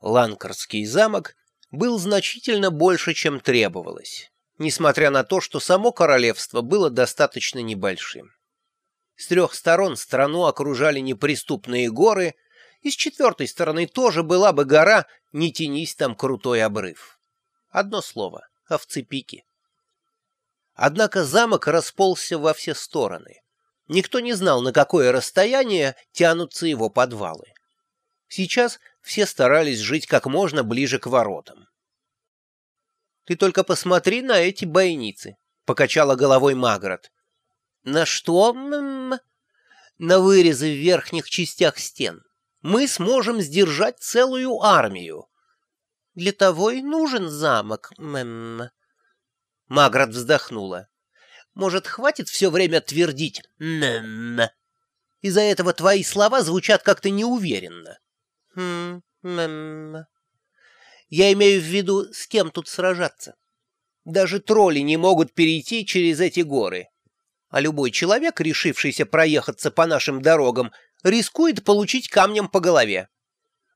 Ланкарский замок был значительно больше, чем требовалось, несмотря на то, что само королевство было достаточно небольшим. С трех сторон страну окружали неприступные горы, и с четвертой стороны тоже была бы гора, не тянись там крутой обрыв. Одно слово — овцепики. Однако замок расползся во все стороны. Никто не знал, на какое расстояние тянутся его подвалы. Сейчас все старались жить как можно ближе к воротам. «Ты только посмотри на эти бойницы», — покачала головой Магрот. «На что?» «На вырезы в верхних частях стен. Мы сможем сдержать целую армию». «Для того и нужен замок, мэм». Магрот вздохнула. Может, хватит все время твердить «мэм»? Из-за этого твои слова звучат как-то неуверенно. Хм, мэм. Я имею в виду, с кем тут сражаться. Даже тролли не могут перейти через эти горы. А любой человек, решившийся проехаться по нашим дорогам, рискует получить камнем по голове.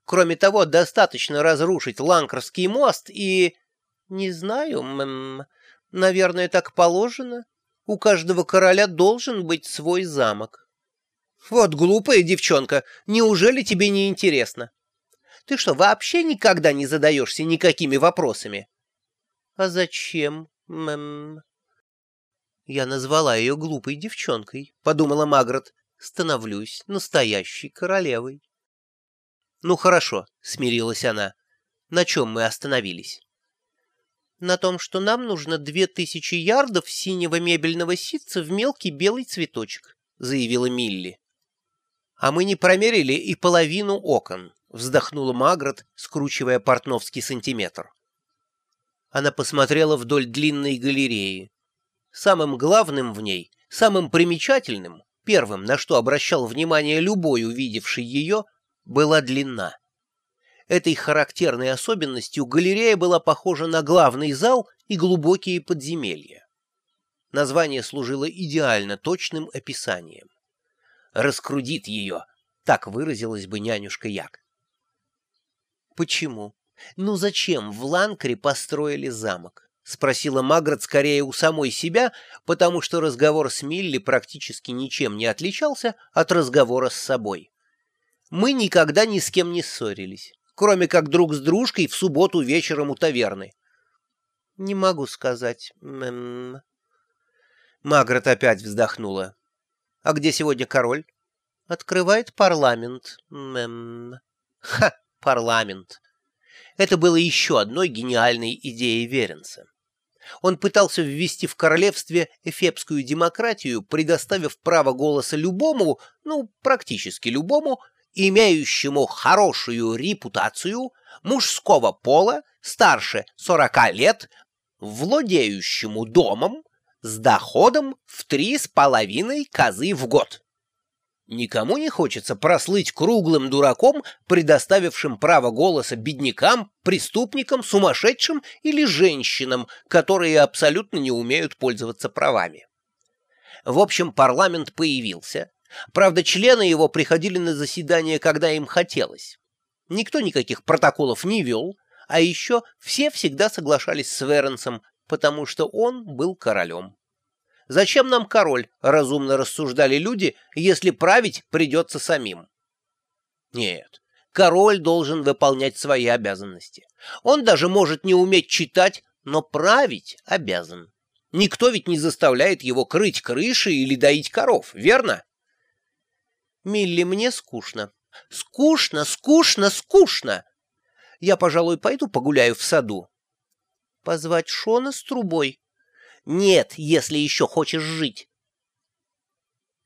Кроме того, достаточно разрушить Ланкерский мост и... Не знаю, мэм, наверное, так положено. У каждого короля должен быть свой замок. Вот глупая девчонка, неужели тебе не интересно? Ты что, вообще никогда не задаешься никакими вопросами? А зачем, мэм? Я назвала ее глупой девчонкой, подумала Магрот. Становлюсь настоящей королевой. Ну хорошо, смирилась она. На чем мы остановились? на том, что нам нужно две тысячи ярдов синего мебельного ситца в мелкий белый цветочек», — заявила Милли. «А мы не промерили и половину окон», — вздохнула Магрот, скручивая портновский сантиметр. Она посмотрела вдоль длинной галереи. Самым главным в ней, самым примечательным, первым, на что обращал внимание любой, увидевший ее, была длина. Этой характерной особенностью галерея была похожа на главный зал и глубокие подземелья. Название служило идеально точным описанием. «Раскрудит ее», — так выразилась бы нянюшка Як. «Почему? Ну зачем в Ланкре построили замок?» — спросила Маград скорее у самой себя, потому что разговор с Милли практически ничем не отличался от разговора с собой. «Мы никогда ни с кем не ссорились кроме как друг с дружкой в субботу вечером у таверны? — Не могу сказать. М Магрот опять вздохнула. — А где сегодня король? — Открывает парламент. М Ха, парламент. Это было еще одной гениальной идеей Веренса. Он пытался ввести в королевстве эфепскую демократию, предоставив право голоса любому, ну, практически любому, имеющему хорошую репутацию, мужского пола, старше 40 лет, владеющему домом, с доходом в три с половиной козы в год. Никому не хочется прослыть круглым дураком, предоставившим право голоса беднякам, преступникам, сумасшедшим или женщинам, которые абсолютно не умеют пользоваться правами. В общем, парламент появился, Правда, члены его приходили на заседание, когда им хотелось. Никто никаких протоколов не вел, а еще все всегда соглашались с Веренсом, потому что он был королем. «Зачем нам король?» — разумно рассуждали люди, если править придется самим. Нет, король должен выполнять свои обязанности. Он даже может не уметь читать, но править обязан. Никто ведь не заставляет его крыть крыши или доить коров, верно? Милли, мне скучно. Скучно, скучно, скучно. Я, пожалуй, пойду погуляю в саду. Позвать Шона с трубой? Нет, если еще хочешь жить.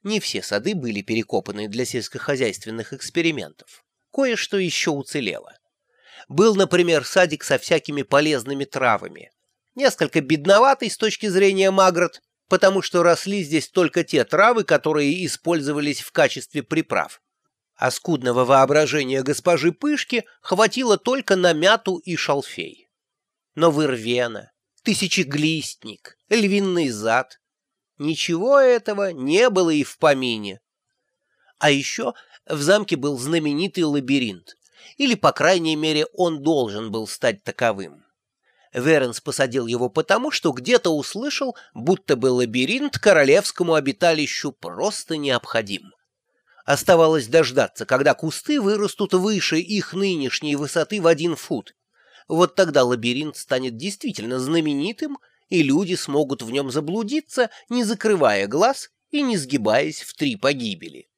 Не все сады были перекопаны для сельскохозяйственных экспериментов. Кое-что еще уцелело. Был, например, садик со всякими полезными травами. Несколько бедноватый с точки зрения Магрот, потому что росли здесь только те травы, которые использовались в качестве приправ. А скудного воображения госпожи Пышки хватило только на мяту и шалфей. Но вырвена, тысячеглистник, львиный зад — ничего этого не было и в помине. А еще в замке был знаменитый лабиринт, или, по крайней мере, он должен был стать таковым. Веренс посадил его потому, что где-то услышал, будто бы лабиринт королевскому обиталищу просто необходим. Оставалось дождаться, когда кусты вырастут выше их нынешней высоты в один фут. Вот тогда лабиринт станет действительно знаменитым, и люди смогут в нем заблудиться, не закрывая глаз и не сгибаясь в три погибели.